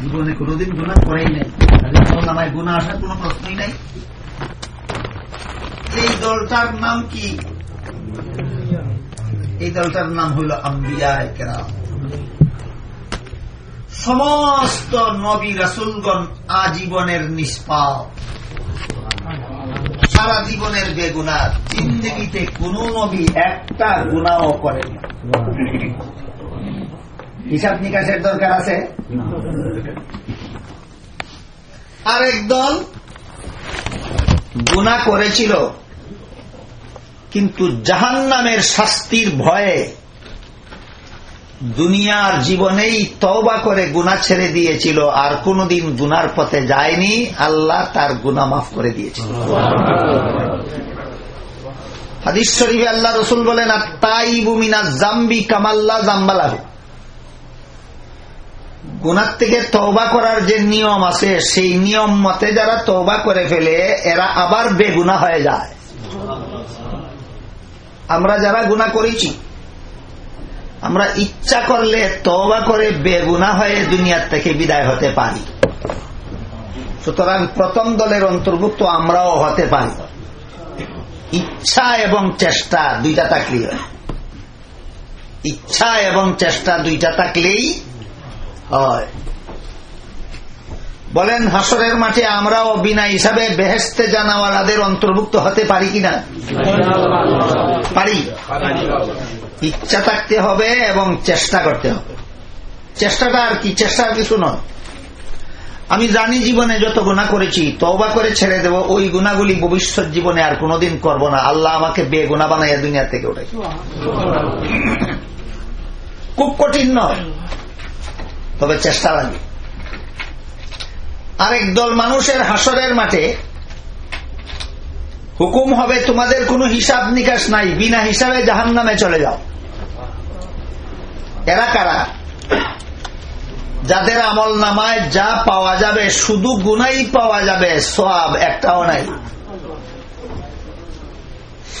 জীবনে কোনোদিন গুণা করেই নাই। নামায় গুণা আসার কোন প্রশ্নই নাই। এই দলটার নাম কি? এই দলটার নাম হইল আম্বিয়া কেরাম। সমস্ত নবী রাসুলগণ আজীবনের নিষ্পাপ। সারা জীবনের বেগুনা জিন্দগিতে কোন নবী একটা গুণাও করেন। হিসাব নিকাশের দরকার আছে? আরেক দল গুণা করেছিল কিন্তু জাহান নামের শাস্তির ভয়ে দুনিয়ার জীবনেই তওবা করে গুণা ছেড়ে দিয়েছিল আর কোনদিন গুনার পথে যায়নি আল্লাহ তার গুণা মাফ করে দিয়েছিল। হাদিস শরীফে আল্লাহ রসুল বলেন আর তাই বুমিনা জাম্বি কামাল্লা জাম্বালাহ গুনার থেকে তওবা করার যে নিয়ম আছে, সেই নিয়ম মতে যারা তওবা করে ফেলে, এরা আবার বেগুনা হয়ে যায়। আমরা যারা গুণা করেছি, আমরা ইচ্ছা করলে তবা করে বেগুনা হয়ে দুনিয়ার থেকে বিদায় হতে পারি। সুতরাং প্রথম দলের অন্তর্ভুক্ত আমরাও হতে পারি। ইচ্ছা এবং চেষ্টা দুইটা থাকলেই ইচ্ছা এবং চেষ্টা দুইটা থাকলেই বলেন, হাসরের মাঠে আমরাও বিনা হিসাবে বেহেস্তে জানাওয়ালাদের অন্তর্ভুক্ত হতে পারি কিনা? পারি। ইচ্ছা থাকতে হবে এবং চেষ্টা করতে হবে। চেষ্টাটা আর কি? চেষ্টার কিছু নয়। আমি জানি জীবনে যত গুণা করেছি তবা করে ছেড়ে দেব, ওই গুণাগুলি ভবিষ্যৎ জীবনে আর কোনোদিন করব না। আল্লাহ আমাকে বে গুণা বানাইয়া দুনিয়া থেকে ওঠাই খুব কঠিন নয়। তবে চেষ্টা লাগে। আরেক দল মানুষের হাসরের মাঠে, হুকুম হবে তোমাদের কোনো হিসাব নিকাশ নাই, বিনা হিসাবে জাহান নামে চলে যাও। এরা কারা? যাদের আমল নামায় যা পাওয়া যাবে, শুধু গুনাই পাওয়া যাবে, সোয়াব একটাও নাই।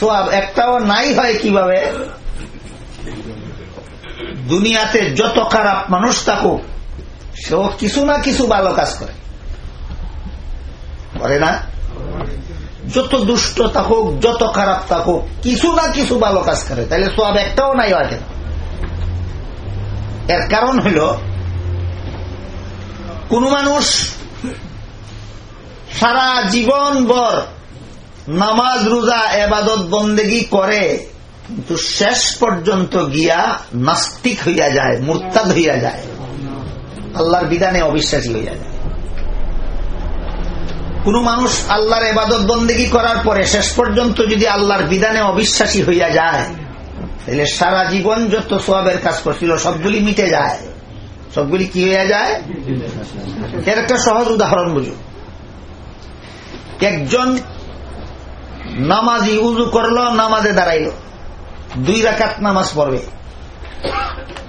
সোয়াব একটাও নাই হয় কীভাবে? দুনিয়াতে যত খারাপ মানুষ থাকুক, সেও কিছু না কিছু ভালো কাজ করে। করে না? যত দুষ্ট থাকুক, যত খারাপ থাকুক, কিছু না কিছু ভালো কাজ করে। তাহলে সব একটাও নাই হয় কেন? এর কারণ হইল কোন মানুষ সারা জীবন ভর নামাজ, রোজা, এবাদত, বন্দেগি করে কিন্তু শেষ পর্যন্ত গিয়া নাস্তিক হইয়া যায়, মুরতাদ হইয়া যায়। আল্লাহর বিধানে অবিশ্বাসী হইয়া যায়। কোন মানুষ আল্লাহর এবাদত বন্দেগি করার পরে শেষ পর্যন্ত যদি আল্লাহর বিধানে অবিশ্বাসী হইয়া যায়, তাহলে সারা জীবন যত সোয়াবের কাজ করছিল, সবগুলি মিটে যায়। সবগুলি কি হইয়া যায়? এর একটা সহজ উদাহরণ বুঝুন একজন নামাজি উজু করল, নামাজে দাঁড়াইল। দুই রাকাত নামাজ পড়বে।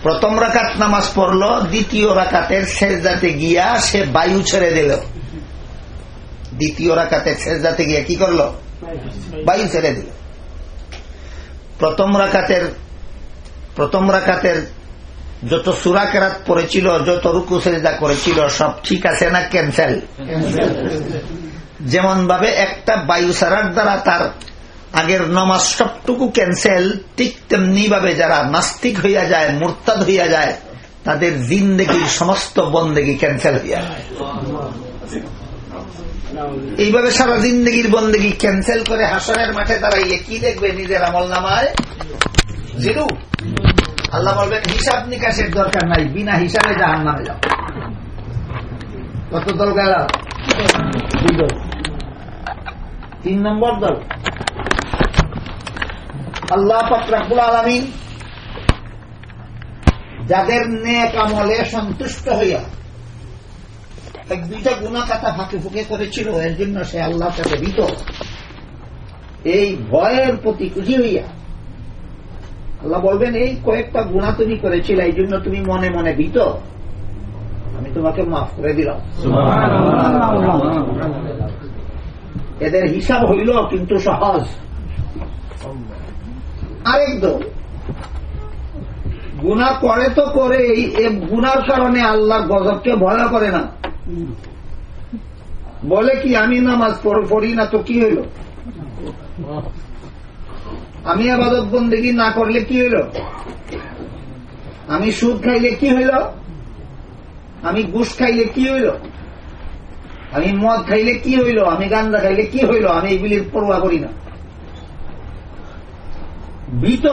প্রথম রাকাত নামাজ পড়ল দ্বিতীয় রাকাতের শেষ যাতে গিয়া সে বায়ু ছেড়ে দিল। দ্বিতীয় রাকাতের শেষ যাতে গিয়া কি করল? বায়ু ছেড়ে দিল। প্রথম রাকাতের প্রথম রাকাতের যত সুরাকেরাত পড়েছিল যত রুকু সেজদা করেছিল সব ঠিক আছে না ক্যান্সেল যেমন ভাবে একটা বায়ু সারার দ্বারা তার আগের নমাজ সবটুকু ক্যান্সেল ঠিক তেমনি ভাবে যারা নাস্তিক হইয়া যায়, মোরতাদ হইয়া যায়, তাদের জিন্দেগির সমস্ত বন্দেগি ক্যান্সেল হইয়া এইভাবে সারা জিন্দগির বন্দেগি ক্যান্সেল করে হাসনের মাঠে দাঁড়াইয়ে কি দেখবে নিজের আমল নামায়? জিরু। আল্লাহ বলবেন, হিসাব নিকাশের দরকার নাই, বিনা হিসাবে জাহান নামে যাও। কত দল গেল? তিন নম্বর দল। আল্লাহ ফকরাবুল আলমিন যাদের নেক আমলে সন্তুষ্ট হইয়া এক দুইটা গুণা কাটা ফাঁকে ফুঁকে করেছিল এর জন্য সে আল্লাহ কাছে ভীত। এই ভয়ের প্রতি খুশি হইয়া আল্লাহ বলবেন এই কয়েকটা গুণা তুমি করেছিল এই জন্য তুমি মনে মনে ভীত। আমি তোমাকে মাফ করে দিলাম। এদের হিসাব হইল কিন্তু সহজ। আরেক দল। গুণা করে তো করে এই গুনার কারণে আল্লাহ গজবকে ভয় করে না। বলে কি, আমি নামাজ পড়ি না তো কি হইল? আমি আবাদত বন্দেগী না করলে কি হইল? আমি সুদ খাইলে কি হইল? আমি গুস খাইলে কি হইল? আমি মদ খাইলে কি হইল? আমি গান্দা খাইলে কি হইল? আমি এগুলির পড়ুয়া করি না। ভীত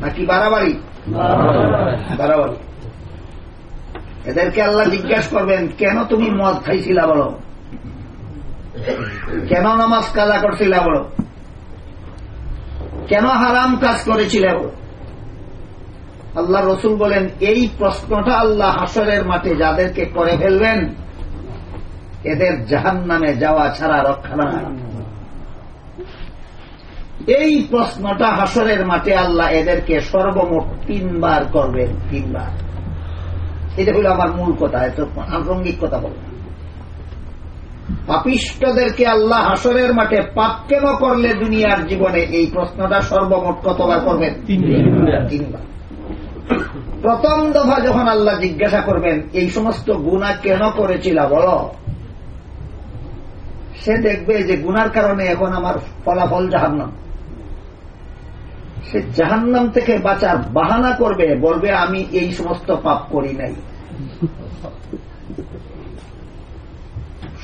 নাকি বাড়াবাড়ি? বাড়াবাড়ি। এদেরকে আল্লাহ জিজ্ঞাসা করবেন কেন তুমি মদ খাইছিলা বলো? কেন নামাজ কাজা করছিলা বলো? কেন হারাম কাজ করেছিল আল্লাহ রসুল বলেন এই প্রশ্নটা আল্লাহ হাসরের মাঠে যাদেরকে করে ফেলবেন এদের জাহান নামে যাওয়া ছাড়া রক্ষা না এই প্রশ্নটা হাসরের মাঠে আল্লাহ এদেরকে সর্বমোট তিনবার করবেন তিনবার। এটা হইল আমার মূল কথা এত আনুষঙ্গিক কথা বলবেন পাপিষ্টদেরকে আল্লাহ হাসরের মাঠে পাপ কেন করলে দুনিয়ার জীবনে? এই প্রশ্নটা সর্বমোট কতবার করবেন? তিনবার। প্রথম দফা যখন আল্লাহ জিজ্ঞাসা করবেন এই সমস্ত গুণা কেন করেছিল বলো? সে দেখবে যে গুনার কারণে এখন আমার ফলাফল জাহান্নাম। সে জাহান্নাম থেকে বাঁচার বাহানা করবে, বলবে, আমি এই সমস্ত পাপ করি নাই।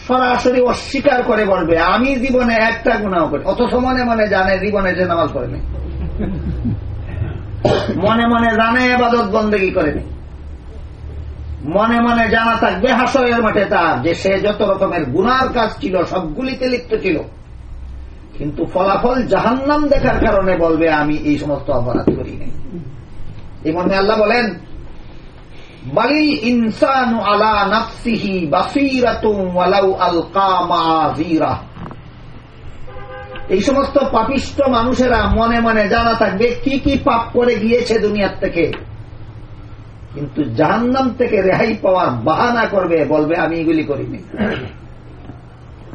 সরাসরি অস্বীকার করে বলবে, আমি জীবনে একটা গুণাও করি। অথচ মনে মনে জানে, জীবনে যে নামাজ পড়ে নেই। মনে মনে জানে, এবাদত বন্দেগী করেনি মনে মনে জানা থাকবে, হাসরের মাঠে তার, যে সে যত রকমের গুনার কাজ ছিল, সবগুলিতে লিপ্ত ছিল। কিন্তু ফলাফল জাহান্নাম দেখার কারণে বলবে, আমি এই সমস্ত অপরাধ করি নাই এই মর্মে আল্লাহ বলেন, বালিল ইনসানু আলা নাফসিহি বাসিরাতুম ওয়ালাউ আলকা মাযিরা। এই সমস্ত পাপিষ্ট মানুষেরা মনে মনে জানা থাকবে, কি কি পাপ করে গিয়েছে দুনিয়ার থেকে। কিন্তু জাহান্নাম থেকে রেহাই পাওয়ার বাহানা করবে, বলবে, আমি এগুলি করিনি।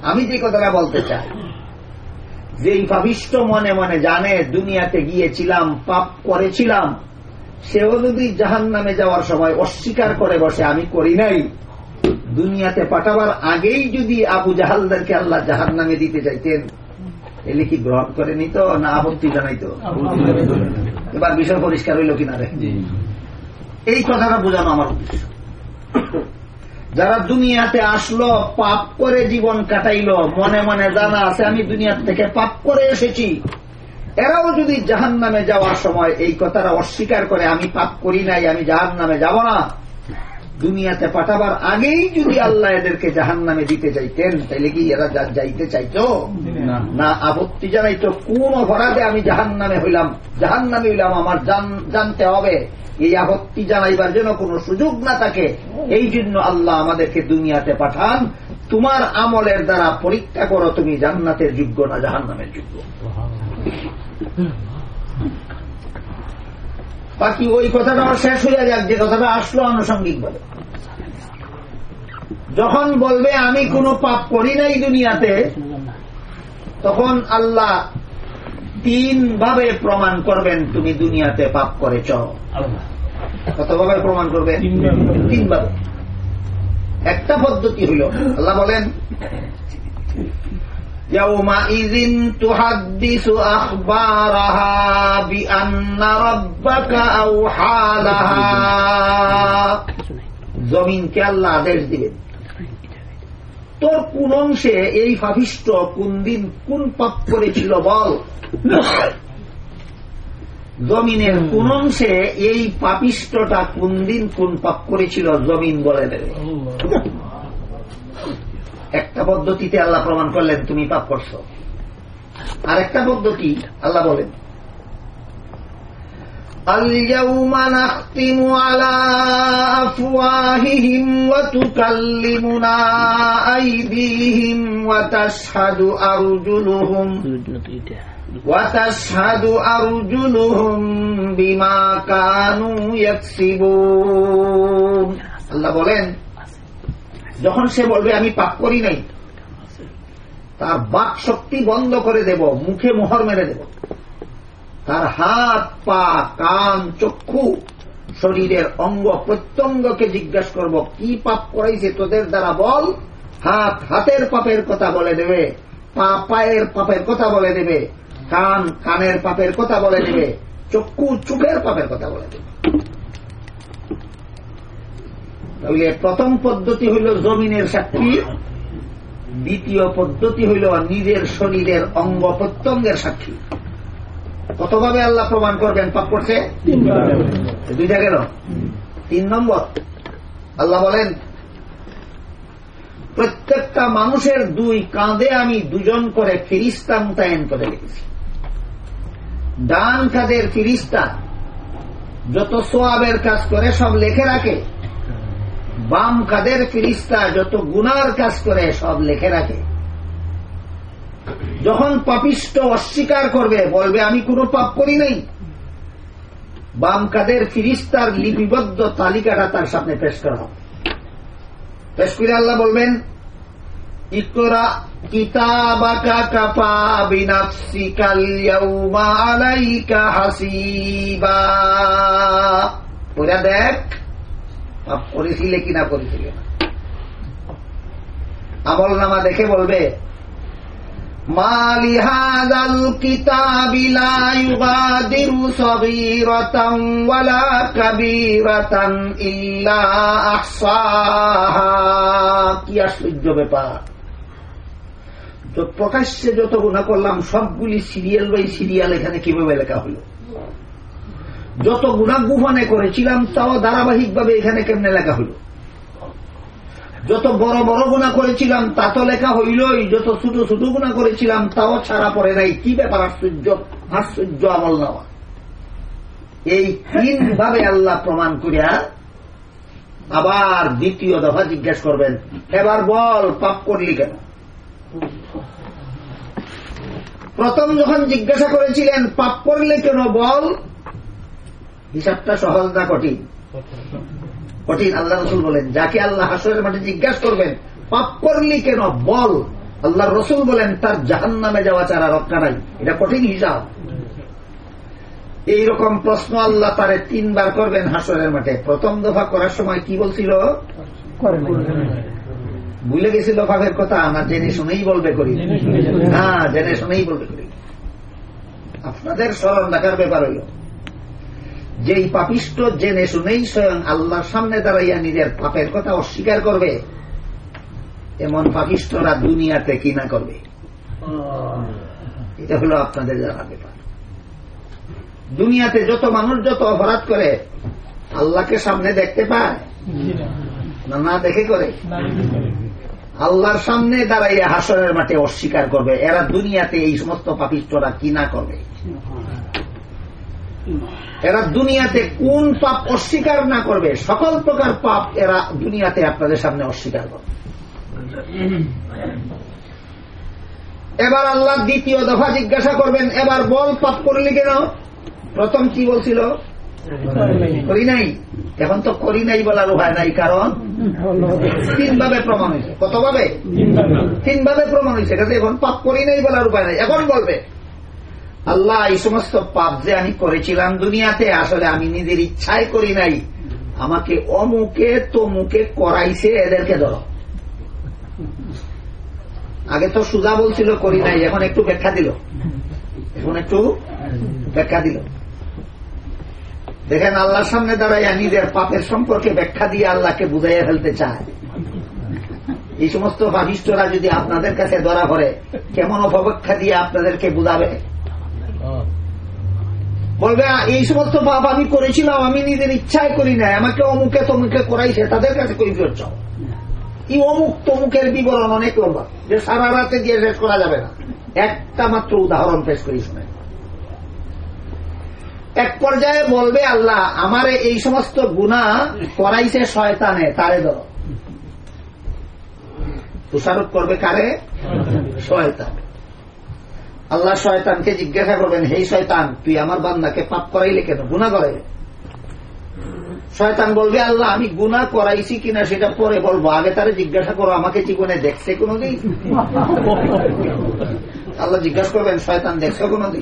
আমি যে কথাটা বলতে চাই যে এই পাপিষ্ট মনে মনে জানে দুনিয়াতে গিয়েছিলাম পাপ করেছিলাম সেও যদি জাহান নামে যাওয়ার সময় অস্বীকার করে বসে আমি করি নাই। দুনিয়াতে পাঠাবার আগেই যদি আবু জাহালদারকে আল্লাহ জাহান নামে দিতে চাইতেন এলে কি গ্রহণ করে নিত না আপত্তি জানাইতো এবার বিষয় পরিষ্কার হইল কিনা রে? এই কথাটা বোঝানো আমার উদ্দেশ্য। যারা দুনিয়াতে আসলো পাপ করে জীবন কাটাইল মনে মনে জানা আছে আমি দুনিয়ার থেকে পাপ করে এসেছি। এরাও যদি জাহান নামে যাওয়ার সময় এই কথাটা অস্বীকার করে আমি পাপ করি নাই আমি জাহান নামে যাব না। দুনিয়াতে পাঠাবার আগেই যদি আল্লাহ এদেরকে জাহান নামে দিতে চাইতেন তাইলে কি এরা যাইতে চাইতো? না। আপত্তি জানাইতো কোন অপরাধে আমি জাহান নামে হইলাম। জাহান নামে হইলাম আমার জানতে হবে। এই আপত্তি জানাইবার জন্য কোন সুযোগ না থাকে। এই জন্য আল্লাহ আমাদেরকে দুনিয়াতে পাঠান। তোমার আমলের দ্বারা পরীক্ষা করো, তুমি জান্নাতের যোগ্য না জাহান নামের যোগ্য। বাকি ওই কথাটা আমার শেষ হইয়া যাক, যে কথাটা আসলো আনুষঙ্গিক ভাবে যখন বলবে, আমি কোনো পাপ করি নাই দুনিয়াতে, তখন আল্লাহ তিন ভাবে প্রমাণ করবেন তুমি দুনিয়াতে পাপ করেছ কতভাবে প্রমাণ করবে তিনভাবে একটা পদ্ধতি হইল আল্লাহ বলেন يومئذ تحدث أخبارها بأن ربك أوحى لها জমিনকে আল্লাহ আদেশ দিবেন তোর কোন অংশে এই ফাফিষ্ট কোন দিন কোন পাপ করেছিল বল জমিনের কোন অংশে এই পাপিষ্টটা কোন দিন কোন পাপ করেছিল জমিন বলে দেবে একটা পদ্ধতিতে আল্লাহ প্রমাণ করলেন তুমি পাপ করছো আর একটা পদ্ধতি আল্লাহ বলেন اليوم نختم على أفواههم وتكلمنا أيديهم وتشهد أرجلهم وتشهد أرجلهم بما كانوا يكسبون আল্লাহ বলেন যখন সে বলবে আমি পাপ করি নাই তার বাক শক্তি বন্ধ করে দেব মুখে মোহর মেরে দেব তার হাত পা কান চক্ষু শরীরের অঙ্গ প্রত্যঙ্গকে জিজ্ঞাসা করব কি পাপ করাইছে তোদের দ্বারা বল হাত হাতের পাপের কথা বলে দেবে পা পায়ের পাপের কথা বলে দেবে কান কানের পাপের কথা বলে দেবে চক্ষু চোখের পাপের কথা বলে দেবে। তাহলে প্রথম পদ্ধতি হইল জমিনের সাক্ষী দ্বিতীয় পদ্ধতি হইল নিজের শরীরের অঙ্গ প্রত্যঙ্গের সাক্ষী। কতভাবে আল্লাহ প্রমাণ করবেন পাপ করছে? দুইটা গেল তিন নম্বর আল্লাহ বলেন প্রত্যেকটা মানুষের দুই কাঁধে আমি দুজন করে ফিরিস্তা মোতায়েন করে রেখেছি। ডান কাঁধের ফিরিস্তা যত সোয়াবের কাজ করে, সব লেখে রাখে। বাম কাদের ফিরিস্তা যত গুনার কাজ করে, সব লেখে রাখে। যখন পাপিষ্ট অস্বীকার করবে, বলবে, আমি কোনো পাপ করি নাই। বাম কাদের ফিরিস্তার লিপিবদ্ধ তালিকাটা তার সামনে পেশ করা পেশ করে আল্লাহ বলবেন ইকরা কিতাবাকা কাফা বিনাফসিকাল ইয়াউমা আলাইকা হাসিবা। ওরা দেখ, পাপ করেছিলে করেছিলে না আমল নামা দেখে বলবে, মালি হাজাল কিতাবিলা ইউগাদিরু সগীরাতান ওয়ালা কাবীরাতান ইল্লা আহসাহা। কি আশ্চর্য ব্যাপার। প্রকাশ্যে যত গুণা করলাম, সবগুলি সিরিয়াল বাই সিরিয়াল এখানে কীভাবে লেখা হলো? যত গুণা গুফানে করেছিলাম, তাও ধারাবাহিকভাবে এখানে কেমনে লেখা হইল যত বড় বড় গুণা করেছিলাম, তা তো লেখা হইলই। যত ছোট ছোট গুণা করেছিলাম, তাও ছাড়া পড়ে নাই। কি ব্যাপার আশ্চর্য? আশ্চর্য আমল নেওয়া। এই তিন ভাবে আল্লাহ প্রমাণ করিয়া আবার দ্বিতীয় দফা জিজ্ঞেস করবেন, এবার বল, পাপ করলি কেন? প্রথম যখন জিজ্ঞাসা করেছিলেন, পাপ করলে কেন বল? হিসাবটা সহজ না কঠিন। কঠিন, আল্লাহ রসুল বলেন, যাকে আল্লাহ হাসরের মাঠে জিজ্ঞাসা করবেন, পাপ করলি কেন বল? আল্লাহ রসুল বলেন, তার জাহান নামে যাওয়া চারা রক্ষা নাই। এটা কঠিন হিসাব। এইরকম প্রশ্ন আল্লাহ তারে তিনবার করবেন হাসরের মাঠে। প্রথম দফা করার সময় কি বলছিল? ভুলে গেছিল পাপের কথা না জেনে শুনেই বলবে করি। হ্যাঁ জেনে শুনেই বলবে করি। আপনাদের স্মরণ রাখার ব্যাপার হইল যেই পাপিষ্ট জেনে শুনেই স্বয়ং আল্লাহর সামনে দাঁড়াইয়া নিজের পাপের কথা অস্বীকার করবে এমন পাপিষ্টরা দুনিয়াতে কিনা করবে? এটা হলো আপনাদের জানা ব্যাপার। দুনিয়াতে যত মানুষ যত অপরাধ করে আল্লাহকে সামনে দেখতে পায়। না না, দেখে করে। আল্লাহর সামনে দাঁড়াইয়া হাসরের মাঠে অস্বীকার করবে। এরা দুনিয়াতে এই সমস্ত পাপিষ্টরা কিনা করবে? এরা দুনিয়াতে কোন পাপ অস্বীকার না করবে? সকল প্রকার পাপ এরা দুনিয়াতে আপনাদের সামনে অস্বীকার করবে। এবার আল্লাহ দ্বিতীয় দফা জিজ্ঞাসা করবেন, এবার বল, পাপ করলি কেন? প্রথম কি বলছিল? করি নাই? এখন তো করি নাই বলার উপায় নাই, কারণ তিনভাবে প্রমাণ হয়েছে। কতভাবে? তিনভাবে প্রমাণ হয়েছে। কাজে এখন পাপ করি নাই বলার উপায় নাই। এখন বলবে, আল্লাহ, এই সমস্ত পাপ যে আমি করেছিলাম দুনিয়াতে, আসলে আমি নিজের ইচ্ছায় করি নাই। আমাকে অমুকে তমুকে করাইছে, এদেরকে ধরো। আগে তো সুজা বলছিল করি নাই, এখন একটু ব্যাখ্যা দিল। এখন একটু ব্যাখ্যা দিল। দেখেন, আল্লাহর সামনে দাঁড়াইয়া নিজের পাপের সম্পর্কে ব্যাখ্যা দিয়ে আল্লাহকে বুঝাইয়া ফেলতে চায়। এই সমস্ত ভাবিষ্টরা যদি আপনাদের কাছে ধরা পড়ে, কেমন অপব্যাখ্যা দিয়ে আপনাদেরকে বুঝাবে? বলবে এই সমস্ত পাপ আমি করেছিলাম, আমি নিজের ইচ্ছায় করি না আমাকে অমুকে তমুকে করাইছে, তাদের কাছে কই ফেরত চাও? কি অমুক তমুকের বিবরণ অনেক লম্বা, যে সারা রাতে গিয়ে শেষ করা যাবে না। একটা মাত্র উদাহরণ পেশ করি শুনে। এক পর্যায়ে বলবে আল্লাহ, আমার এই সমস্ত গুণা করাইছে শয়তানে, তারে ধরো। তুষারোপ করবে কারে? শয়তান। আল্লাহ শয়তানকে জিজ্ঞাসা করবেন হে শয়তান, তুই আমার বান্দাকে পাপ করাইলে কেন? গুণা করাইলে শয়তান বলবে, আল্লাহ, আমি গুণা করাইছি কিনা সেটা পরে বলব। আগে তারা জিজ্ঞাসা করো, আমাকে জীবনে দেখছে কোনোদিন? আল্লাহ জিজ্ঞাসা করবেন, শয়তান দেখছে কোনোদিন?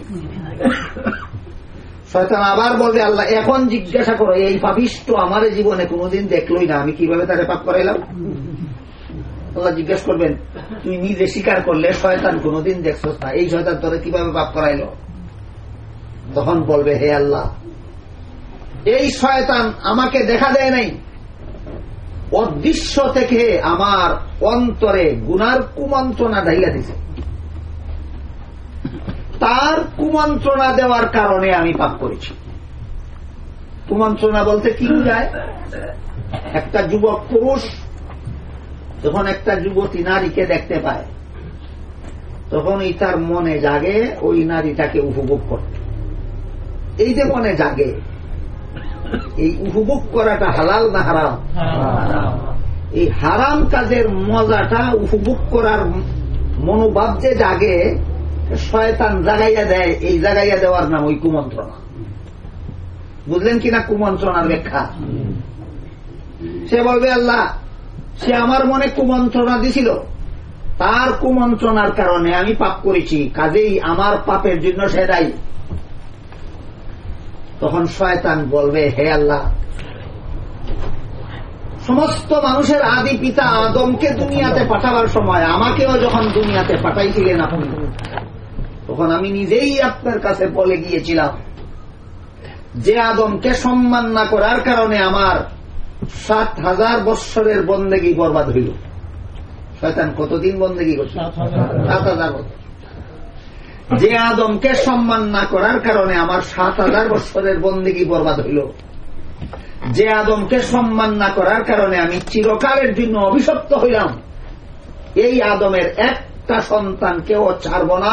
শয়তান আবার বলবে, আল্লাহ, এখন জিজ্ঞাসা করো, এই পাপিষ্ট আমার জীবনে কোনোদিন দেখলোই না, আমি কীভাবে তারে পাপ করাইলাম? আল্লাহ জিজ্ঞেস করবেন তুই নিজে স্বীকার করলে শয়তান কোনোদিন দেখছস না, এই শয়তান তোরে কীভাবে পাপ করাইল? তখন বলবে, হে আল্লাহ, এই শয়তান আমাকে দেখা দেয় নাই। অদৃশ্য থেকে আমার অন্তরে গুনার কুমন্ত্রণা ঢাইলা দিছে। তার কুমন্ত্রণা দেওয়ার কারণে আমি পাপ করেছি। কুমন্ত্রণা বলতে কি বুঝায়? একটা যুবক পুরুষ, যখন একটা যুবতী নারীকে দেখতে পায় তখন এই তার মনে জাগে, ওই নারীটাকে উপভোগ করতে। এই যে মনে জাগে, এই উপভোগ করাটা হালাল না হারাম? এই হারাম কাজের মজাটা উপভোগ করার মনোভাব যে জাগে শয়তান জাগাইয়া দেয়, এই জাগাইয়া দেওয়ার নাম ওই কুমন্ত্রণা। বুঝলেন কিনা কুমন্ত্রণার ব্যাখ্যা? সে বলবে, আল্লাহ, সে আমার মনে কুমন্ত্রণা দিছিল। তার কুমন্ত্রণার কারণে আমি পাপ করেছি, কাজেই আমার পাপের জন্য সে দায়ী। তখন শয়তান বলবে, হে আল্লাহ, সমস্ত মানুষের আদি পিতা আদমকে দুনিয়াতে পাঠাবার সময় আমাকেও যখন দুনিয়াতে পাঠাইছিলেন আপনি তখন আমি নিজেই আপনার কাছে বলে গিয়েছিলাম যে আদমকে সম্মান না করার কারণে আমার সাত হাজার বৎসরের বন্দেগী বরবাদ হইল। শয়তান কতদিন বন্দেগী করছে? সাত হাজার বছর। যে আদমকে সম্মান না করার কারণে আমার সাত হাজার বৎসরের বন্দেগী বরবাদ হইল। যে আদমকে সম্মান না করার কারণে আমি চিরকালের জন্য অভিশপ্ত হইলাম। এই আদমের একটা সন্তানকেও ছাড়ব না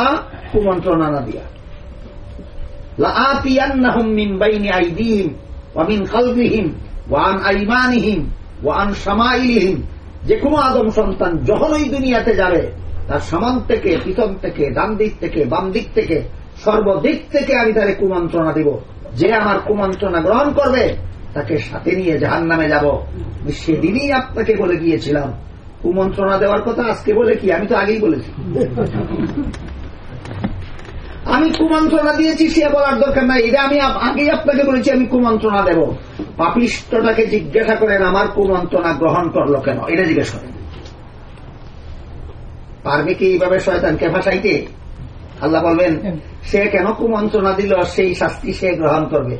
কুমন্ত্রণা না দিয়া لآتينهم من بين أيديهم ومن خلفهم وعن أيمانهم وعن شمائلهم যে কোনো আদম সন্তান যখন ওই দুনিয়াতে যাবে তার সামান থেকে পিছন থেকে ডান দিক থেকে বাম দিক থেকে সর্বদিক থেকে আমি তারে কুমন্ত্রণা দিব যে আমার কুমন্ত্রণা গ্রহণ করবে তাকে সাথে নিয়ে জাহান নামে যাব সেদিনই আপনাকে বলে গিয়েছিলাম কুমন্ত্রণা দেওয়ার কথা আজকে বলে কি আমি তো আগেই বলেছি। আমি কুমন্ত্রণা দিয়েছি, সে বলার দরকার নাই। এটা আমি আগেই আপনাকে বলেছি, আমি কুমন্ত্রণা দেব। পাপিষ্টটাকে জিজ্ঞাসা করেন, আমার কুমন্ত্রণা গ্রহণ করল কেন? এটা জিজ্ঞেস করেন। পারবে কি এইভাবে শয়তানকে ভাসাইতে আল্লাহ বলবেন, সে কেন কুমন্ত্রণা দিল? সেই শাস্তি সে গ্রহণ করবে।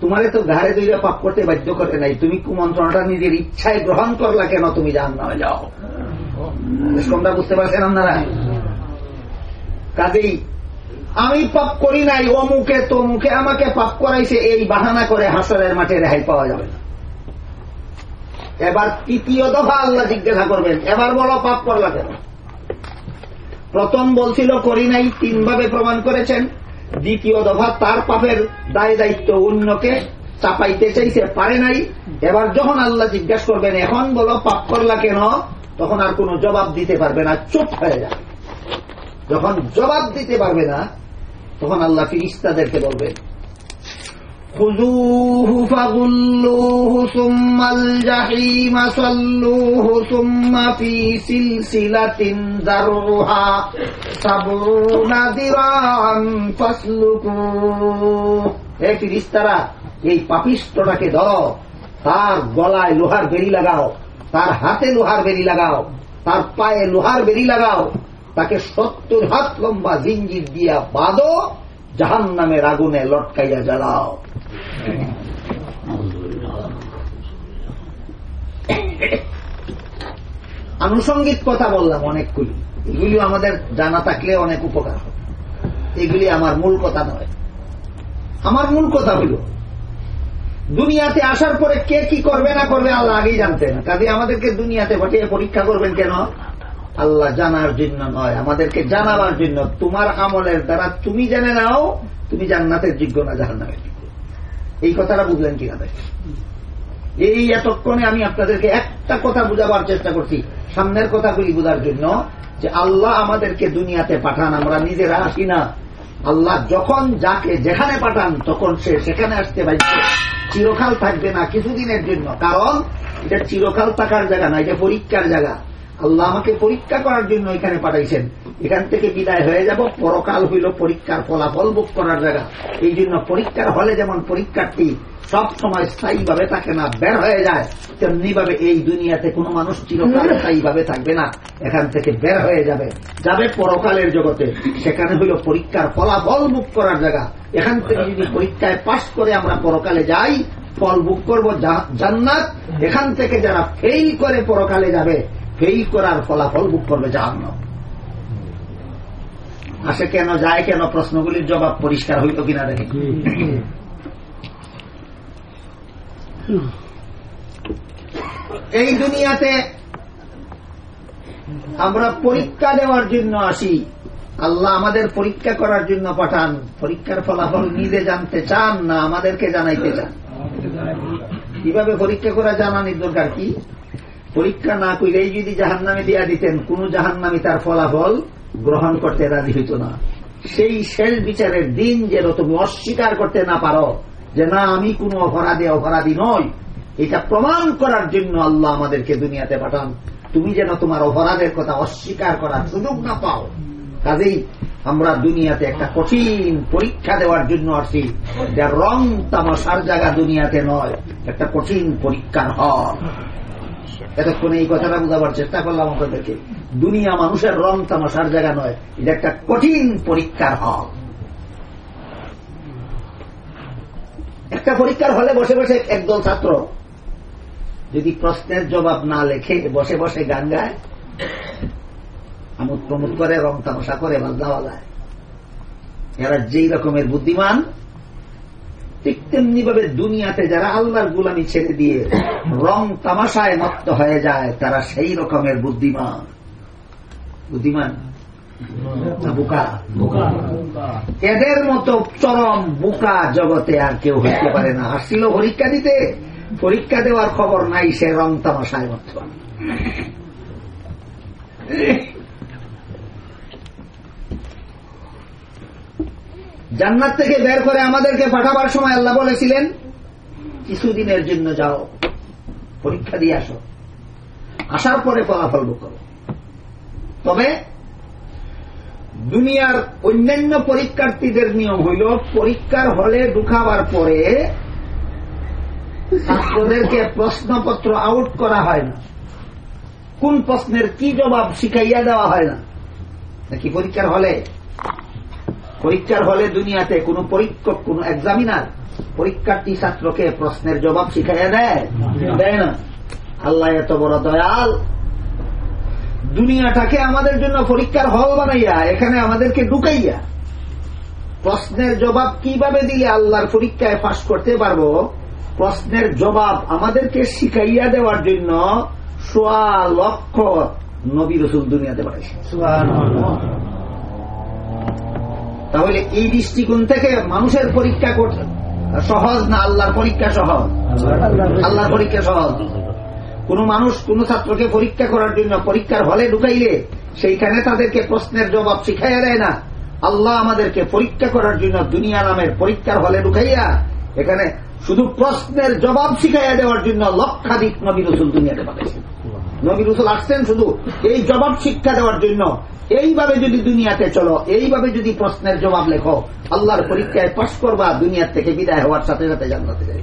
তোমারে তো ঘাড়ে দুইটা পাপ করতে বাধ্য করে নাই। তুমি কুমন্ত্রণাটা নিজের ইচ্ছায় গ্রহণ করলা কেন? তুমি জান নামে যাও। তোমরা বুঝতে পারছেন আপনারা? কাজেই আমি পাপ করি নাই অমুকে তমুকে আমাকে পাপ করাইছে এই বাহানা করে হাসরের মাঠে রেহাই পাওয়া যাবে না। এবার তৃতীয় দফা আল্লাহ জিজ্ঞাসা করবেন এবার বলো পাপ করলা কেন? প্রথম বলছিল করি নাই। তিনভাবে প্রমাণ করেছেন। দ্বিতীয় দফা তার পাপের দায় দায়িত্ব অন্যকে চাপাইতে চাইছে পারে নাই এবার যখন আল্লাহ জিজ্ঞাসা করবেন এখন বলো পাপ করলা কেন তখন আর কোনো জবাব দিতে পারবে না চুপ হয়ে যাবে যখন জবাব দিতে পারবে না তখন আল্লাহ ফিরিস্তাদেরকে বলবেন خذوه فغلوه ثم الجحيم صلوه ثم في سلسلة ذرعها سبعون ذراعا فاسلكوه এই পাপিষ্টটাকে ধরো। তার গলায় লোহার বেরি লাগাও, তার হাতে লোহার বেরি লাগাও, তার পায়ে লোহার বেরি লাগাও। তাকে সত্তর হাত লম্বা জিঞ্জির দিয়া বাঁধো জাহান নামের আগুনে লটকাইয়া জ্বালাও। আনুষঙ্গিক কথা বললাম অনেকগুলি। এগুলি আমাদের জানা থাকলে অনেক উপকার হবে। এগুলি আমার মূল কথা নয়। আমার মূল কথা হইল দুনিয়াতে আসার পরে কে কি করবে না করবে আল্লাহ আগেই জানতেন কাজে আমাদেরকে দুনিয়াতে পাঠিয়ে পরীক্ষা করবেন কেন? আল্লাহ জানার জন্য নয়, আমাদেরকে জানাবার জন্য। তোমার আমলের দ্বারা তুমি জেনে নাও, তুমি জান্নাতের যোগ্য না জাহান্নামের যোগ্য। এই কথাটা বুঝলেন কিনা এই এতক্ষণে আমি আপনাদেরকে একটা কথা বুঝাবার চেষ্টা করছি। সামনের কথাগুলি বোঝার জন্য যে আল্লাহ আমাদেরকে দুনিয়াতে পাঠান, আমরা নিজেরা আসি না। আল্লাহ যখন যাকে যেখানে পাঠান, তখন সে সেখানে আসতে বাধ্য। চিরকাল থাকবে না কিছুদিনের জন্য। কারণ এটা চিরকাল থাকার জায়গা না, এটা পরীক্ষার জায়গা। আল্লাহ আমাকে পরীক্ষা করার জন্য এখানে পাঠাইছেন। এখান থেকে বিদায় হয়ে যাব, পরকাল হইল পরীক্ষার ফলাফল বুক করার জায়গা। এই জন্য পরীক্ষার হলে যেমন পরীক্ষার্থী সব সময় স্থায়ী ভাবে থাকে না বের হয়ে যায়। তেমনি ভাবে এই দুনিয়াতে কোনো মানুষ চিরকাল স্থায়ী ভাবে থাকবে না। এখান থেকে বের হয়ে যাবে। যাবে পরকালের জগতে। সেখানে হইল পরীক্ষার ফলাফল বুক করার জায়গা। এখান থেকে যদি পরীক্ষায় পাশ করে আমরা পরকালে যাই ফল বুক করব জান্নাত। এখান থেকে যারা ফেল করে পরকালে যাবে ফেল করার ফলাফল বুক করবে জাহান্ন আসে কেন যায় কেন প্রশ্নগুলির জবাব পরিষ্কার হইল কিনা দেখে। এই দুনিয়াতে আমরা পরীক্ষা দেওয়ার জন্য আসি। আল্লাহ আমাদের পরীক্ষা করার জন্য পাঠান। পরীক্ষার ফলাফল নিজে জানতে চান না আমাদেরকে জানাইতে চান। কীভাবে পরীক্ষা করা জানানির দরকার কি? পরীক্ষা না করলেই যদি জাহান নামে দিয়া দিতেন, কোন জাহান নামে তার ফলাফল গ্রহণ করতে রাজি হইত না। সেই শেষ বিচারের দিন যেন তুমি অস্বীকার করতে না পারো যে না, আমি কোন অপরাধে অপরাধী নই। এটা প্রমাণ করার জন্য আল্লাহ আমাদেরকে দুনিয়াতে পাঠান। তুমি যেন তোমার অপরাধের কথা অস্বীকার করার সুযোগ না পাও। কাজেই আমরা দুনিয়াতে একটা কঠিন পরীক্ষা দেওয়ার জন্য আসছি যার রং তামাশার জায়গা দুনিয়াতে নয়, একটা কঠিন পরীক্ষার হল। এতক্ষণ এই কথাটা বোঝাবার চেষ্টা করলাম আপনাদেরকে। দুনিয়া মানুষের রং তামাশার জায়গা নয়, এটা একটা কঠিন পরীক্ষার হল। একটা পরীক্ষার হলে বসে বসে একদল ছাত্র। যদি প্রশ্নের জবাব না লেখে, বসে বসে গান গায়, আমোদ প্রমোদ করে, রং তামাশা করে বাজায়। এরা যেই রকমের বুদ্ধিমান, ঠিক তেমনি ভাবে দুনিয়াতে যারা আল্লাহর গুলামি ছেড়ে দিয়ে রং তামাশায় মত্ত হয়ে যায়, তারা সেই রকমের বুদ্ধিমান। বুদ্ধিমান? বুকা। এদের মতো চরম বুকা জগতে আর কেউ হইতে পারে না। আসছিল পরীক্ষা দিতে। পরীক্ষা দেওয়ার খবর নাই সে রং তামাশায় মত্ত জান্নাত থেকে বের করে আমাদেরকে পাঠাবার সময় আল্লাহ বলেছিলেন, কিছুদিনের জন্য যাও। পরীক্ষা দিয়ে আসো। আসার পরে ফলাফল করো। তবে দুনিয়ার অন্যান্য পরীক্ষার্থীদের নিয়ম হইল, পরীক্ষার হলে ঢুকাবার পরে ছাত্রদেরকে প্রশ্নপত্র আউট করা হয় না। কোন প্রশ্নের কি জবাব শিখাইয়া দেওয়া হয় না। নাকি পরীক্ষার হলে? পরীক্ষার হলে দুনিয়াতে কোন পরীক্ষক, কোন এক্সামিনার পরীক্ষার্থী ছাত্রকে প্রশ্নের জবাব শিখাইয়া দেয়? দেয় না। আল্লাহ এত বড় দয়াল। দুনিয়াটাকে আমাদের জন্য পরীক্ষার হল বানাইয়া এখানে আমাদেরকে ঢুকাইয়া। প্রশ্নের জবাব কীভাবে দিলে আল্লাহর পরীক্ষায় পাশ করতে পারব? প্রশ্নের জবাব আমাদেরকে শিখাইয়া দেওয়ার জন্য সোয়া লক্ষ নবী রসুল দুনিয়াতে পাঠাইছে। তাহলে এই দৃষ্টিকোণ থেকে মানুষের পরীক্ষা সহজ না আল্লাহর পরীক্ষা সহজ? আল্লাহর পরীক্ষা সহজ। কোন মানুষ কোন ছাত্রকে পরীক্ষা করার জন্য পরীক্ষার হলে ঢুকাইলে সেইখানে তাদেরকে প্রশ্নের জবাব শিখাইয়া দেয় না। আল্লাহ আমাদেরকে পরীক্ষা করার জন্য দুনিয়া নামের পরীক্ষার হলে ঢুকাইয়া এখানে শুধু প্রশ্নের জবাব শিখাইয়া দেওয়ার জন্য লক্ষাধিক নবী রসুল দুনিয়াতে পাঠাইছেন। নবী রসুল আসছেন শুধু এই জবাব শিক্ষা দেওয়ার জন্য। এইভাবে যদি দুনিয়াতে চলো, এইভাবে যদি প্রশ্নের জবাব লেখো, আল্লাহর পরীক্ষায় পাশ করবা, দুনিয়ার থেকে বিদায় হওয়ার সাথে সাথে জানাতে যাই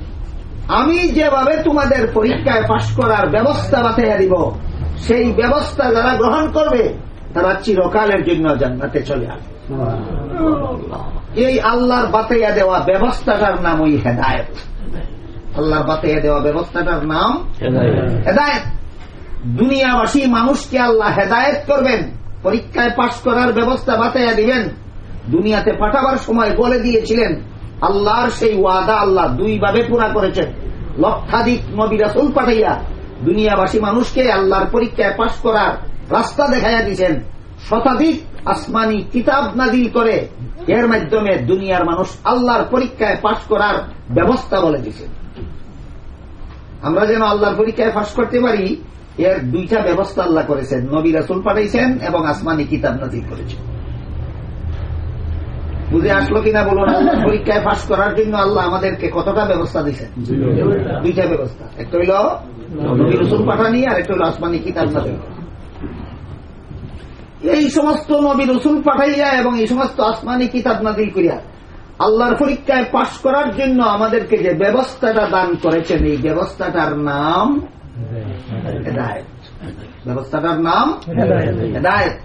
আমি যেভাবে তোমাদের পরীক্ষায় পাশ করার ব্যবস্থা বাতাইয়া দিব সেই ব্যবস্থা যারা গ্রহণ করবে তারা চিরকালের জন্য জান্নাতে চলে আসবে। এই আল্লাহর বাতাইয়া দেওয়া ব্যবস্থাটার নাম ওই হেদায়ত। আল্লাহর বাতাইয়া দেওয়া ব্যবস্থাটার নাম হেদায়ত। দুনিয়াবাসী মানুষকে আল্লাহ হেদায়ত করবেন পরীক্ষায় পাশ করার ব্যবস্থা বাতাইয়া দিবেন। দুনিয়াতে পাঠাবার সময় বলে দিয়েছিলেন আল্লাহর সেই ওয়াদা আল্লাহ দুইভাবে পুরা করেছেন। লক্ষাধিক নবী রাসুল পাঠাইয়া দুনিয়াবাসী মানুষকে আল্লাহর পরীক্ষায় পাশ করার রাস্তা দেখাইয়া দিচ্ছেন শতাধিক আসমানি কিতাব নাজিল করে এর মাধ্যমে দুনিয়ার মানুষ আল্লাহর পরীক্ষায় পাশ করার ব্যবস্থা বলে দিচ্ছেন আমরা যেন আল্লাহর পরীক্ষায় পাশ করতে পারি, এর দুইটা ব্যবস্থা আল্লাহ করেছেন। নবী রাসুল পাঠাইছেন এবং আসমানি কিতাব নাজিল করেছেন। বুঝে আসলো কিনা বলুন না। পরীক্ষায় পাশ করার জন্য আল্লাহ আমাদেরকে কতটা ব্যবস্থা দিচ্ছেন দুইটা ব্যবস্থা। একটা হইল রসুল পাঠানি আর একটা হইল আসমানি কিতাব নাজিল এই সমস্ত নবী রসুল পাঠাইয়া এবং এই সমস্ত আসমানি কিতাব নাজিল করিয়া আল্লাহর পরীক্ষায় পাশ করার জন্য আমাদেরকে যে ব্যবস্থাটা দান করেছেন এই ব্যবস্থাটার নাম ব্যবস্থাটার নাম হেদায়ত।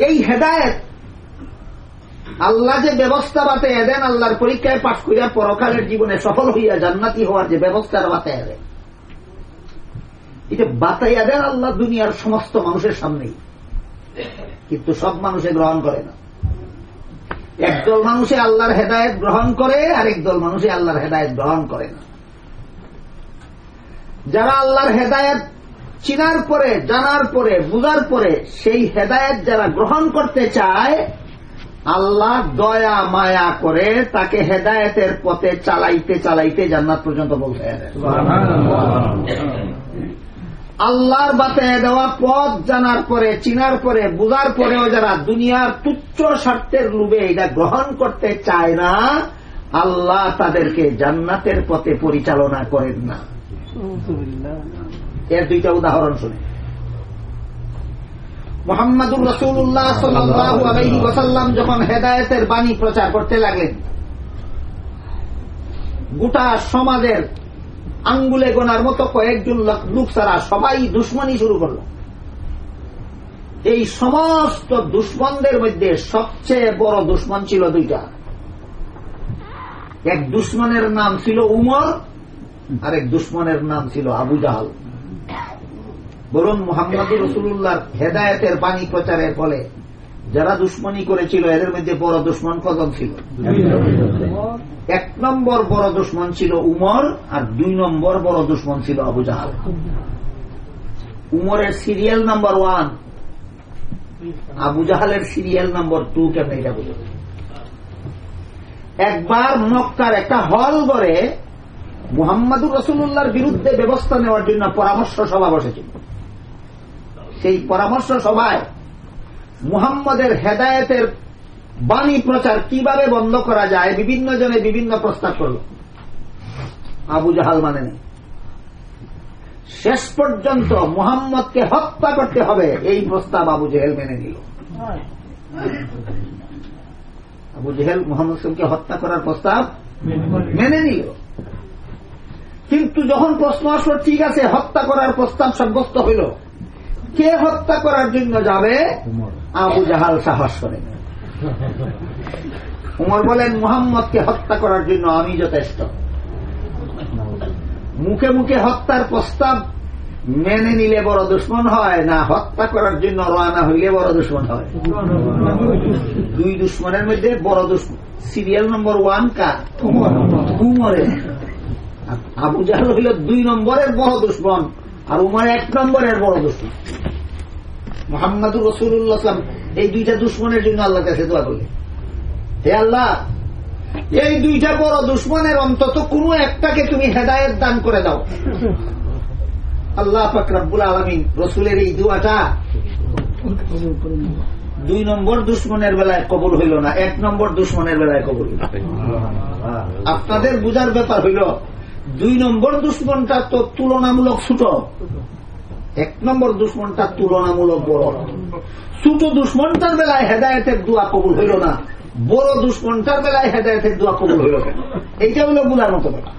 এই হেদায়ত। আল্লাহ যে ব্যবস্থা বাতে দেন, আল্লাহর পরীক্ষায় পাশ করিয়া পরকালের জীবনে সফল হইয়া জান্নাতি হওয়ার যে ব্যবস্থার বাতে দেন। এটা বাতাইয়া দেন আল্লাহ দুনিয়ার সমস্ত মানুষের সামনেই। কিন্তু সব মানুষে গ্রহণ করে না। একদল মানুষে আল্লাহর হেদায়ত গ্রহণ করে আর একদল মানুষে আল্লাহর হেদায়ত গ্রহণ করে না। যারা আল্লাহর হেদায়ত চিনার পরে, জানার পরে, বুঝার পরে সেই হেদায়ত যারা গ্রহণ করতে চায়, আল্লাহ দয়া, মায়া করে তাকে হেদায়তের পথে চালাইতে চালাইতে জান্নাত পর্যন্ত বলতে আল্লাহর বাতে দেওয়া পথ জানার পরে, চিনার পরে, বুঝার পরেও যারা দুনিয়ার তুচ্ছ স্বার্থের লুবে এটা গ্রহণ করতে চায় না, আল্লাহ তাদেরকে জান্নাতের পথে পরিচালনা করেন না। এর দুইটা উদাহরণ শুনে। মোহাম্মদুর রসুল্লাহ সাল্লু ওসাল্লাম যখন হেদায়তের বাণী প্রচার করতে লাগলেন, গোটা সমাজের আঙ্গুলে গোনার মতো কয়েকজন লোক ছাড়া সবাই দুশ্মনী শুরু করল। এই সমস্ত দুশ্মনদের মধ্যে সবচেয়ে বড় দুশ্মন ছিল দুইটা। এক দুশ্মনের নাম ছিল উমর আর এক দুশ্মনের নাম ছিল আবু জাহাল। বলুন মোহাম্মদ রসুল্লাহর হেদায়তের বাণী প্রচারের ফলে যারা দুশ্মনী করেছিল, এদের মধ্যে বড় দুশ্মন কজন ছিল? এক নম্বর বড় দুশ্মন ছিল উমর আর দুই নম্বর বড় দুশ্মন ছিল আবু জাহাল। উমরের সিরিয়াল নাম্বার ওয়ান, আবু জাহালের সিরিয়াল নাম্বার টু, কেমন এটা বুঝল একবার মক্কার একটা হল করে মুহাম্মাদুর রসুল্লাহর বিরুদ্ধে ব্যবস্থা নেওয়ার জন্য পরামর্শ সভা বসেছিল। সেই পরামর্শ সভায় মুহাম্মদের হেদায়তের বাণী প্রচার কীভাবে বন্ধ করা যায়, বিভিন্ন জনে বিভিন্ন প্রস্তাব করল। আবু জাহাল মানে নেই। শেষ পর্যন্ত মুহাম্মদকে হত্যা করতে হবে, এই প্রস্তাব আবু জেহেল মেনে নিল। আবু জেহেল মোহাম্মদ সালকে হত্যা করার প্রস্তাব মেনে নিল। কিন্তু যখন প্রশ্ন আসলো, ঠিক আছে, হত্যা করার প্রস্তাব সাব্যস্ত হইল। কে হত্যা করার জন্য যাবে? আবু জাহাল সাহস করে। উমর বলেন মুহাম্মদকে হত্যা করার জন্য আমি যথেষ্ট। মুখে মুখে হত্যার প্রস্তাব মেনে নিলে বড় দুশ্মন হয় না হত্যা করার জন্য রানা হইলে বড় দুশ্মন হয়। দুই দুশ্মনের মধ্যে বড় দুশ্মন। সিরিয়াল নম্বর ওয়ান কার? উমরের। আবু জাহাল হইল দুই নম্বরের বড় দুশ্মন। আর উমর এক নম্বরের বড় দুশ্মন মোহাম্মদুর রসুল্লাহাম এই দুইটা দুশ্মনের জন্য আল্লাহ কাছে দোয়া করলে হে আল্লাহ, এই দুইটা বড় দুশ্মনের অন্তত কোন একটাকে তুমি হেদায়ত দান করে দাও। আল্লাহ ফাকরাবুল আলমিন রসুলের এই দোয়াটা দুই নম্বর দুশ্মনের বেলায় কবুল হইল না, এক নম্বর দুশ্মনের বেলায় কবুল হইল আপনাদের বুঝার ব্যাপার হইল দুই নম্বর দুশ্মনটা তো তুলনামূলক ছোট। এক নম্বর দুশ্মনটা তুলনামূলক বড়। ছোট দুশ্মনটার বেলায় হেদায়তের দোয়া কবুল হইল না, বড় দুশ্মনটার বেলায় হেদায়তের দোয়া কবুল হইল কেন? এইটা হইল বুলার মতো ব্যাপার।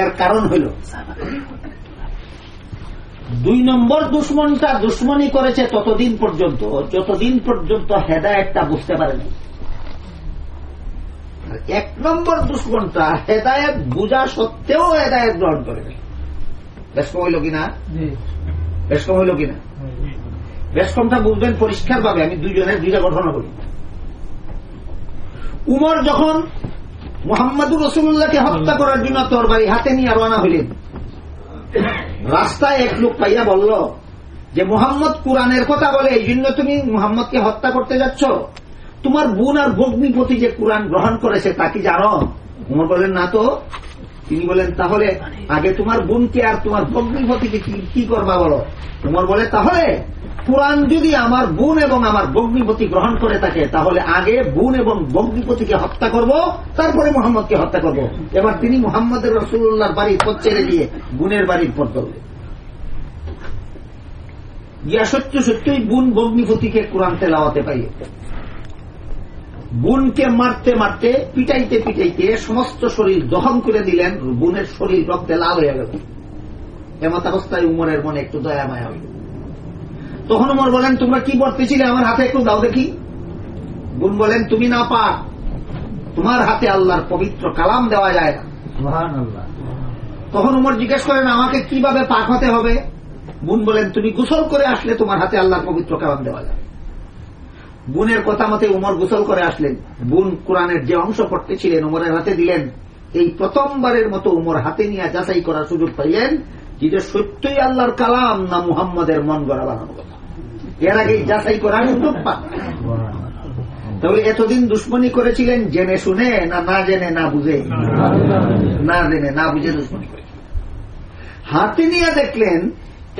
এর কারণ হইল, দুই নম্বর দুশ্মনটা দুশ্মনী করেছে ততদিন পর্যন্ত, যতদিন পর্যন্ত হেদায়তটা বুঝতে পারেনি। এক নম্বর দুশ্মনটা হেদায়ত বুঝা সত্ত্বেও হেদায়ত গ্রহণ করে বেশ কম হইল কিনা? বেশ কম হইল কিনা? বেশ কমটা বুঝবেন পরিষ্কার ভাবে আমি দুইজনের দুইটা ঘটনা বলি উমর যখন মোহাম্মদুর রসুল্লাহকে হত্যা করার জন্য তোর বাড়ি হাতে নিয়ে রওনা হইলেন রাস্তায় এক লোক পাইয়া বলল যে মোহাম্মদ কোরআনের কথা বলে এই জন্য তুমি মোহাম্মদকে হত্যা করতে যাচ্ছ? তোমার বোন আর ভগ্নিপতি যে কোরআন গ্রহণ করেছে, তা কি জানো? উমর বলেন না তো। তিনি বলেন তাহলে আগে তোমার বোনকে আর তোমার ভগ্নিপতিকে কি করবা বলো? উমর বলে, তাহলে কোরআন যদি আমার বোন এবং আমার বগ্নিপতি গ্রহণ করে থাকে, তাহলে আগে বোন এবং বগ্নিপতিকে হত্যা করব, তারপরে মোহাম্মদকে হত্যা করব। এবার তিনি মোহাম্মদের রসুল্লাহর বাড়ির পথ ছেড়ে দিয়ে বোনের বাড়ির পথ ধরলেন। গিয়া সত্য সত্যই বোন বগ্নিপতিকে কোরআন তেলাওয়াতে পাইয়ে। বোনকে মারতে মারতে পিটাইতে পিটাইতে সমস্ত শরীর দহন করে দিলেন বোনের শরীর রক্তে লাল হয়ে গেল। এমত অবস্থায় উমরের মনে একটু দয়া মায়া হইল। তখন উমর বলেন তোমরা কি বর্তেছিলে আমার হাতে একটু দাও দেখি? বোন বলেন তুমি না পা তোমার হাতে আল্লাহর পবিত্র কালাম দেওয়া যায় না। তখন উমর জিজ্ঞেস করেন আমাকে কীভাবে পাক হতে হবে? বোন বলেন তুমি গোসল করে আসলে তোমার হাতে আল্লাহর পবিত্র কালাম দেওয়া যায় বোনের কথা মতে উমর গোসল করে আসলেন। বোন কোরআনের যে অংশ পড়তেছিলেন, উমরের হাতে দিলেন। এই প্রথমবারের মতো উমর হাতে নিয়ে যাচাই করার সুযোগ পাইলেন, যেটা সত্যই আল্লাহর কালাম না মুহাম্মদের মন গড়া বানানো। কথা এর আগে যাচাই করার সুযোগ পান। তাহলে এতদিন দুশ্মনী করেছিলেন, জেনে শুনে না না জেনে না বুঝে? না জেনে, না বুঝে দুশ্মনী করে হাতে নিয়ে দেখলেন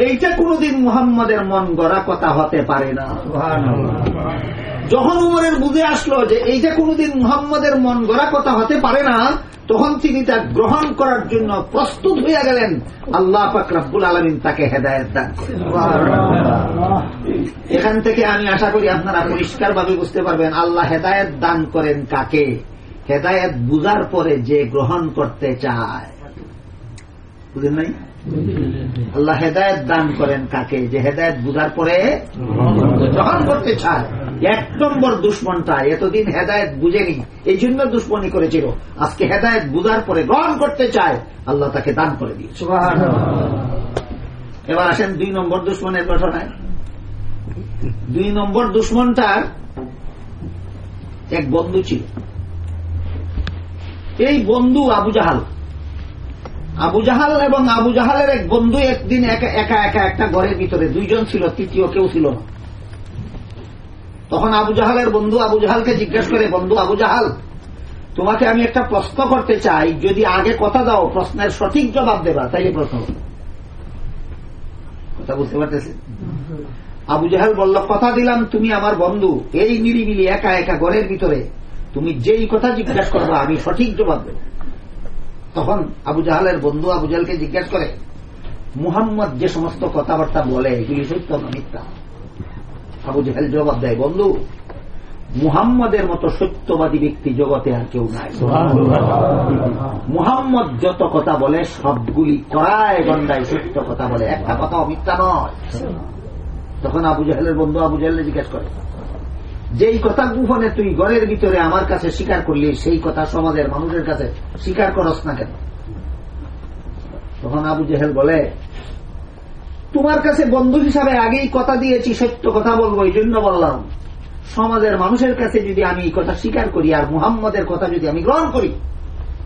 এইটা কোনদিন মুহাম্মদের মন গড়া কথা হতে পারে না। যখন উমরের বুঝে আসলো যে এইটা কোনদিন মুহাম্মদের মন গড়া কথা হতে পারে না তখন তিনি তা গ্রহণ করার জন্য প্রস্তুত হইয়া গেলেন। আল্লাহ ফাকরাবুল আলমিন তাকে হেদায়ত দান এখান থেকে আমি আশা করি আপনারা পরিষ্কার ভাবে বুঝতে পারবেন আল্লাহ হেদায়ত দান করেন কাকে? হেদায়ত বুঝার পরে যে গ্রহণ করতে চায়। বুঝলেন নাই? আল্লাহ হেদায়ত দান করেন কাকে যে হেদায়ত বুঝার পরে গ্রহণ করতে চায় এক নম্বর দুশ্মনটা এতদিন হেদায়ত বুঝেনি এই জন্য দুশ্মনী করেছিল। আজকে হেদায়ত বুঝার পরে গ্রহণ করতে চায় আল্লাহ তাকে দান করে দিয়েছে। এবার আসেন দুই নম্বর দুশ্মনের ঘটনায়। দুই নম্বর দুশ্মনটার এক বন্ধু ছিল। এই বন্ধু আবু জাহাল। আবু জাহাল এবং আবু জাহালের এক বন্ধু একদিন একা একা একা একটা ঘরের ভিতরে, দুইজন ছিল, তৃতীয় কেউ ছিল না। তখন আবু জাহালের বন্ধু আবু জাহালকে জিজ্ঞেস করে, বন্ধু আবু জাহাল, তোমাকে আমি একটা প্রশ্ন করতে চাই, যদি আগে কথা দাও, প্রশ্নের সঠিক জবাব দেবা। তাই প্রশ্ন কথা বুঝতে পারতেছে আবু জাহাল বলল, কথা দিলাম তুমি আমার বন্ধু, এই নিরিবিলি একা একা ঘরের ভিতরে। তুমি যেই কথা জিজ্ঞাসা করব, আমি সঠিক জবাব দেব। তখন আবু জাহালের বন্ধু আবু জাহালকে জিজ্ঞাসা করে মুহাম্মদ যে সমস্ত কথাবার্তা বলে এগুলি সত্য না মিথ্যা? আবু জাহেল জবাব দেয় বন্ধু মুহাম্মদের মতো সত্যবাদী ব্যক্তি জগতে আর কেউ নাই। মুহাম্মদ যত কথা বলে সবগুলি করায় গন্ডায় সত্য কথা বলে। একটা কথা মিথ্যা নয়। তখন আবু জাহেলের বন্ধু আবু জাহেলে জিজ্ঞেস করে যেই কথা গুহনে তুই ঘরের ভিতরে আমার কাছে স্বীকার করলি, সেই কথা সমাজের মানুষের কাছে স্বীকার করস না কেন? তখন আবু জেহেল বলে, তোমার কাছে বন্ধু হিসাবে আগেই কথা দিয়েছি, সত্য কথা বলব এই জন্য বললাম, সমাজের মানুষের কাছে যদি আমি এই কথা স্বীকার করি আর মুহাম্মদের কথা যদি আমি গ্রহণ করি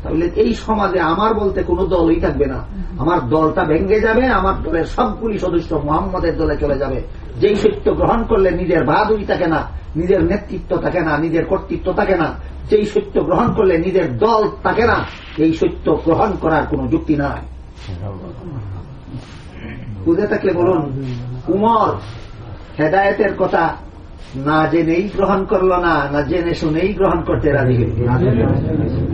তাহলে এই সমাজে আমার বলতে কোন দলই থাকবে না। আমার দলটা ভেঙে যাবে আমার দলের সবগুলি সদস্য মুহাম্মদের দলে চলে যাবে। যেই সত্য গ্রহণ করলে নিজের বাহাদুরি থাকে না নিজের নেতৃত্ব থাকে না নিজের কর্তৃত্ব থাকে না যেই সত্য গ্রহণ করলে নিজের দল থাকে না এই সত্য গ্রহণ করার কোন যুক্তি নাই। বুঝে থাকলে বলুন উমর হেদায়তের কথা না জেনেই গ্রহণ করল না না জেনে শুনেই গ্রহণ করতে রাজি হইল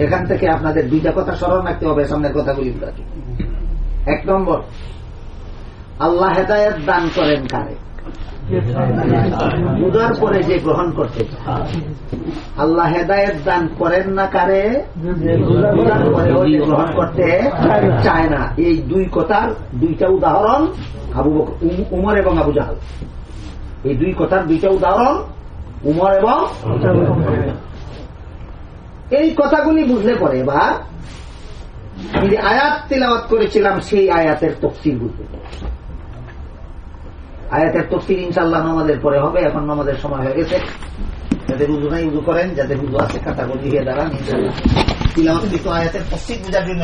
এখান থেকে আপনাদের দুইটা কথা স্মরণ রাখতে হবে সামনের কথাগুলি এক নম্বর আল্লাহ হেদায়ত দান করেন কারে? বুঝার পরে যে গ্রহণ করতে আল্লাহ হেদায়ত দান করেন না কারে? বুঝার পরে গ্রহণ করতে চায় না। এই দুই কথার দুইটা উদাহরণ আবু উমর এবং আবু জাহাল। এই দুই কথার দুইটা উদাহরণ, উমর এবং এই কথাগুলি বুঝলে পরে যে আয়াত তেলাওয়াত করেছিলাম, সেই আয়াতের তফসিল বুঝতে আয়াতের তফসির ইনশাল্লাহ নামাজের পরে হবে, এখন নামাজের সময় হয়ে গেছে। যাদের উজু নাই উজু করেন, যাদের উজু আছে বলি দাঁড়ান ইনশাল্লাহ তিলাওয়াত কিন্তু আয়াতের তফসির বোঝার জন্য